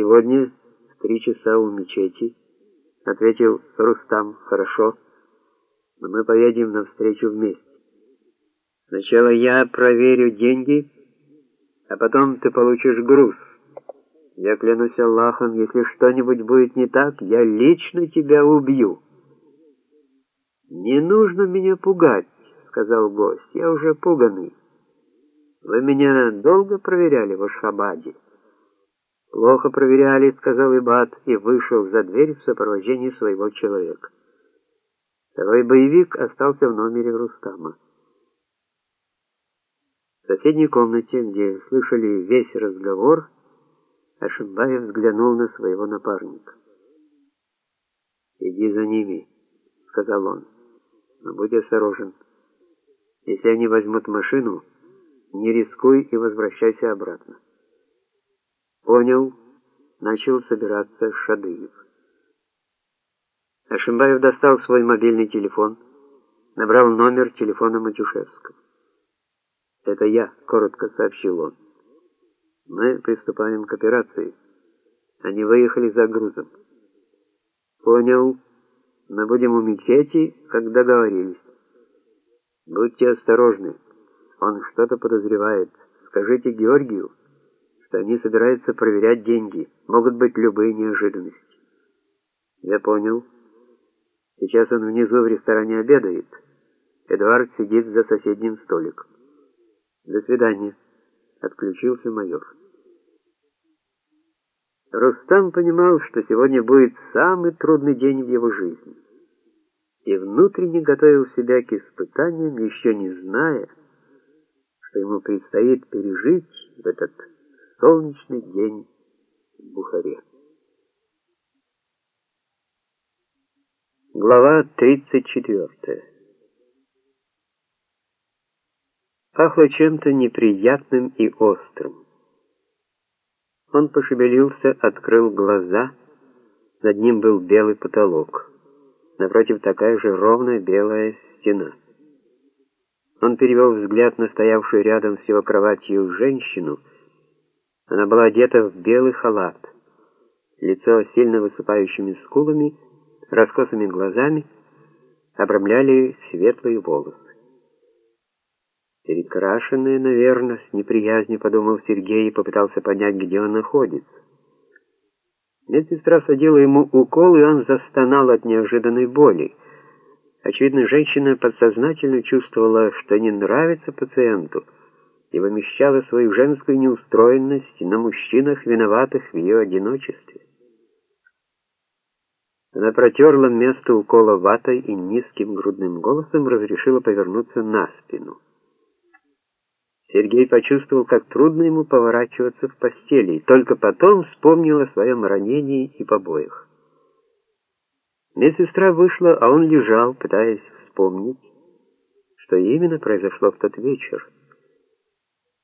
Сегодня в три часа у мечети, ответил Рустам. Хорошо. Но мы поедем навстречу вместе. Сначала я проверю деньги, а потом ты получишь груз. Я клянусь Аллахом, если что-нибудь будет не так, я лично тебя убью. Не нужно меня пугать, сказал гость. Я уже пуганный. Вы меня долго проверяли в Ашхабаде? Плохо проверяли, сказал Ибат и вышел за дверь в сопровождении своего человека. Второй боевик остался в номере Рустама. В соседней комнате, где слышали весь разговор, Ашимбаев взглянул на своего напарника. «Иди за ними», — сказал он, — «но будь осторожен. Если они возьмут машину, не рискуй и возвращайся обратно». «Понял», — начал собираться Шадыев. Ашимбаев достал свой мобильный телефон, набрал номер телефона Матюшевского. «Это я», — коротко сообщил он. Мы приступаем к операции. Они выехали за грузом. Понял. Мы будем у мечети, как договорились. Будьте осторожны. Он что-то подозревает. Скажите Георгию, что они собираются проверять деньги. Могут быть любые неожиданности. Я понял. Сейчас он внизу в ресторане обедает. Эдуард сидит за соседним столиком. До свидания. Отключился майор. Рустам понимал, что сегодня будет самый трудный день в его жизни, и внутренне готовил себя к испытаниям, еще не зная, что ему предстоит пережить в этот солнечный день в Бухаре. Глава 34 Пахло чем-то неприятным и острым. Он пошевелился, открыл глаза. Над ним был белый потолок. Напротив такая же ровная белая стена. Он перевел взгляд на стоявшую рядом с его кроватью женщину. Она была одета в белый халат. Лицо сильно высыпающими скулами, раскосыми глазами обрамляли светлые волосы. Перекрашенные, наверное, с неприязнью подумал Сергей и попытался понять, где он находится. Медсестра садила ему укол, и он застонал от неожиданной боли. Очевидно, женщина подсознательно чувствовала, что не нравится пациенту, и вымещала свою женскую неустроенность на мужчинах, виноватых в ее одиночестве. Она протерла место укола ватой и низким грудным голосом разрешила повернуться на спину. Сергей почувствовал, как трудно ему поворачиваться в постели, и только потом вспомнил о своем ранении и побоях. Медсестра вышла, а он лежал, пытаясь вспомнить, что именно произошло в тот вечер.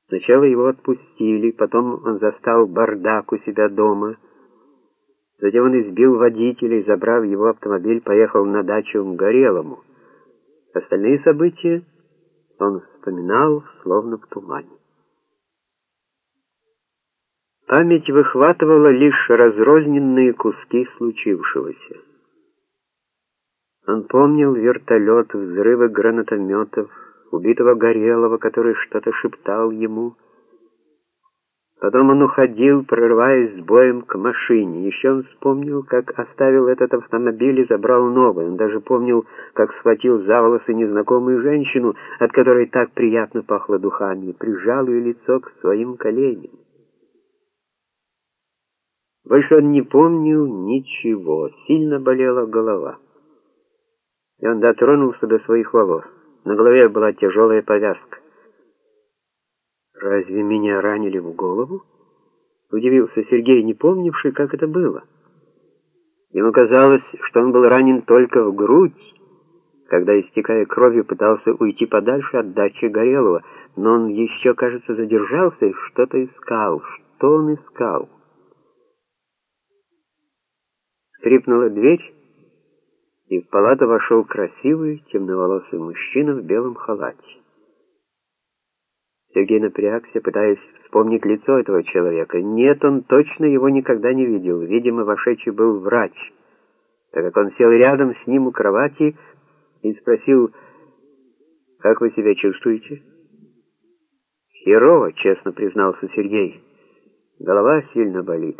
Сначала его отпустили, потом он застал бардак у себя дома. Затем он избил водителя и, забрав его автомобиль, поехал на дачу к Горелому. Остальные события он вспоминал, словно в тумане. Память выхватывала лишь разрозненные куски случившегося. Он помнил вертолет, взрывы гранатометов, убитого Горелого, который что-то шептал ему, Потом он уходил, прорываясь с боем к машине. Еще он вспомнил, как оставил этот автомобиль и забрал новый. Он даже помнил, как схватил за волосы незнакомую женщину, от которой так приятно пахло духами, прижал ее лицо к своим коленям. Больше он не помнил ничего, сильно болела голова. И он дотронулся до своих волос. На голове была тяжелая повязка. «Разве меня ранили в голову?» Удивился Сергей, не помнивший, как это было. Ему казалось, что он был ранен только в грудь, когда, истекая кровью, пытался уйти подальше от дачи Горелого, но он еще, кажется, задержался и что-то искал. Что он искал? Скрипнула дверь, и в палату вошел красивый темноволосый мужчина в белом халате. Сергей напрягся, пытаясь вспомнить лицо этого человека. Нет, он точно его никогда не видел. Видимо, вошедший был врач, так как он сел рядом с ним у кровати и спросил, «Как вы себя чувствуете?» «Херово», — честно признался Сергей. «Голова сильно болит».